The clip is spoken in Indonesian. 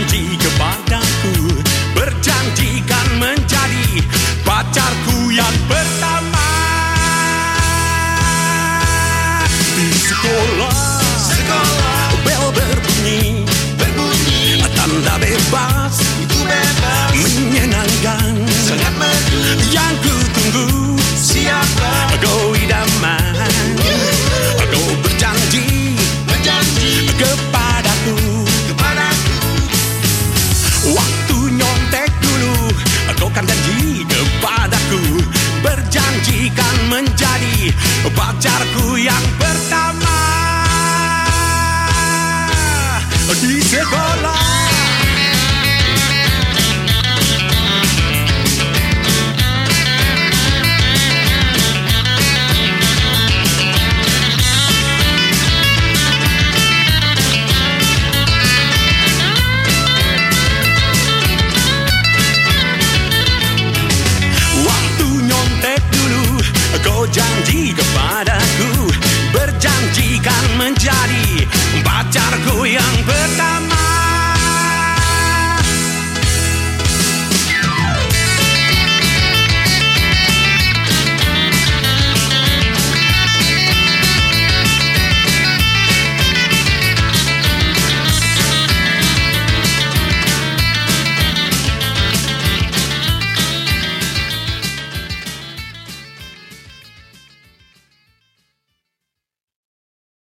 berjanji kepadaku Berjanjikan menjadi pacarku yang pertama. Di sekolah, sekolah. Bel berbunyi, berbunyi. Tanda bebas, itu bebas. Menyenangkan, sangat merdu Yang ku berjanjikan menjadi pacarku yang pertama di sekolah.